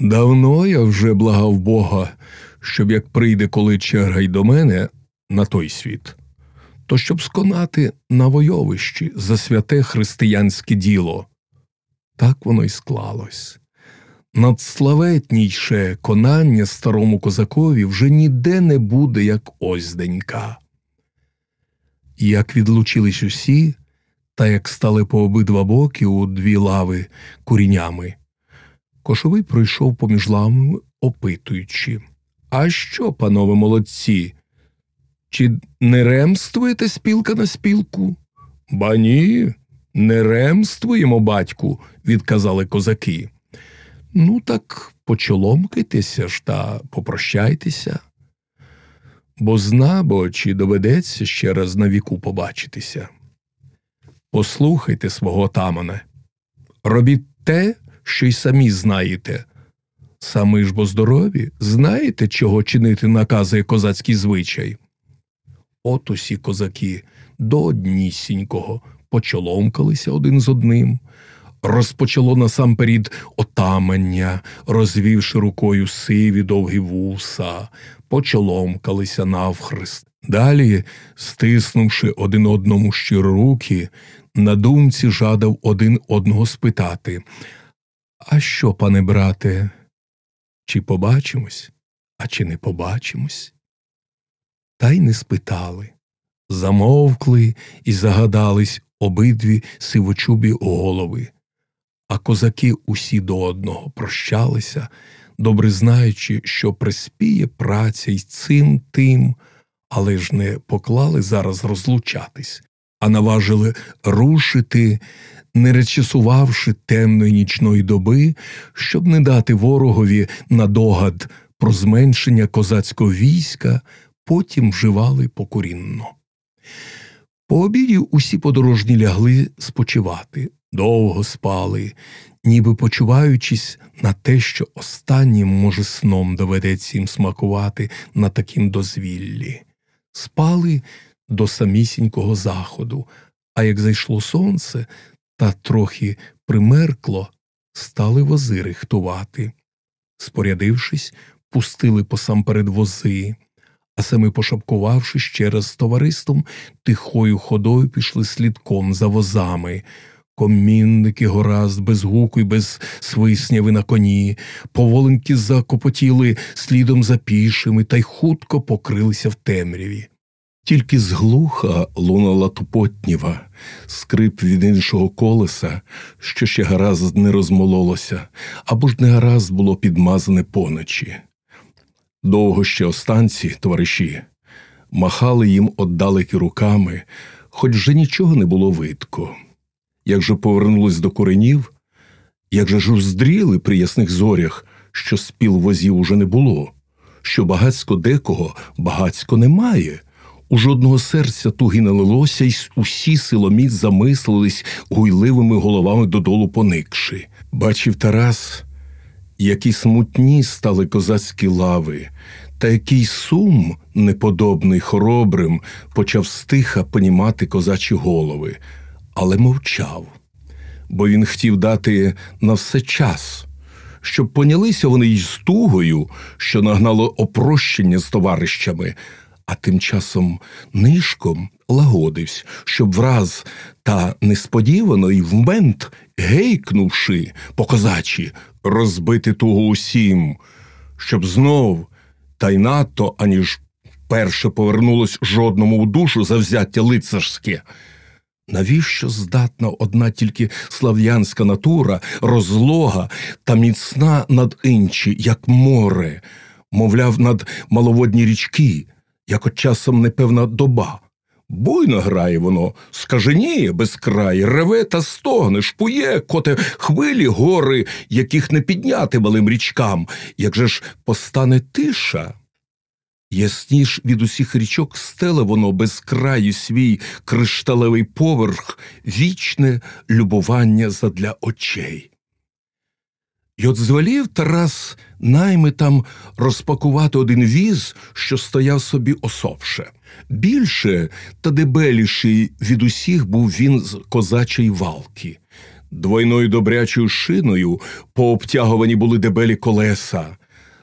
Давно я вже благав Бога, щоб як прийде коли черга й до мене на той світ, то щоб сконати на войовищі за святе християнське діло. Так воно й склалось. Надславетніше конання старому козакові вже ніде не буде, як ось. І як відлучились усі, та як стали по обидва боки у дві лави курінями, кошовий пройшов поміж лавами, опитуючи А що, панове молодці? Чи не ремствуєте спілка на спілку? Ба ні, не ремствуємо, батьку, відказали козаки. Ну, так почоломкайтеся ж та попрощайтеся. Бо зна, бо чи доведеться ще раз на віку побачитися. Послухайте свого отамане, робіть те, що й самі знаєте. Самі ж бо здорові, знаєте, чого чинити наказує козацький звичай. От усі козаки до однісінького почоломкалися один з одним. Розпочало насамперед отамання, розвівши рукою сиві довгі вуса, почоломкалися навхрест. Далі, стиснувши один одному щиро руки, на думці жадав один одного спитати А що, пане брате, чи побачимось, а чи не побачимось? Та й не спитали. Замовкли і загадались обидві сивочубі голови, а козаки усі до одного прощалися, добре знаючи, що приспіє праця й цим тим, але ж не поклали зараз розлучатись, а наважили рушити, не речисувавши темної нічної доби, щоб не дати ворогові на догад про зменшення козацького війська, потім вживали покорінно. По обіді усі подорожні лягли спочивати, довго спали, ніби почуваючись на те, що останнім, може, сном доведеться їм смакувати на такім дозвіллі. Спали до самісінького заходу, а як зайшло сонце та трохи примеркло, стали вози рихтувати. Спорядившись, пустили посамперед вози, а самі, пошапкувавши ще раз з товариством, тихою ходою пішли слідком за возами. Комінники горазд без гуку й без свисняви на коні, поволеньки закопотіли слідом за пішими та й хутко покрилися в темряві. Тільки зглуха лунала тупотніва, скрип від іншого колеса, що ще гаразд не розмололося, або ж не гаразд було підмазане поночі. Довго ще останці, товариші, махали їм оддалеки руками, хоч вже нічого не було видко. Як же повернулись до коренів, як же ж уздріли при ясних зорях, що спіл возів уже не було, що багацько декого багацько немає. У жодного серця туги не лилося, й усі силоміць замислились гуйливими головами додолу поникши. Бачив Тарас, які смутні стали козацькі лави, та який сум, неподобний хоробрим, почав стиха понімати козачі голови, але мовчав, бо він хотів дати на все час. Щоб понялися вони й з тугою, що нагнало опрощення з товарищами, а тим часом нишком лагодився, щоб враз та несподівано й вмент, гейкнувши по козачі, розбити тугу усім, щоб знов, та й надто, аніж вперше повернулось жодному в душу завзяття лицарське. Навіщо здатна одна тільки слав'янська натура, розлога та міцна над інші, як море, мовляв, над маловодні річки, як от часом непевна доба. Буйно грає воно, скаженіє без край, реве та стогне, шпує, коте хвилі гори, яких не підняти малим річкам, як же ж постане тиша. Ясніш від усіх річок стеле воно без краю свій кришталевий поверх, вічне любування задля очей. І от звелів Тарас наймитам розпакувати один віз, що стояв собі осовше. Більше та дебеліший від усіх був він з козачої валки. Двойною добрячою шиною пообтягувані були дебелі колеса,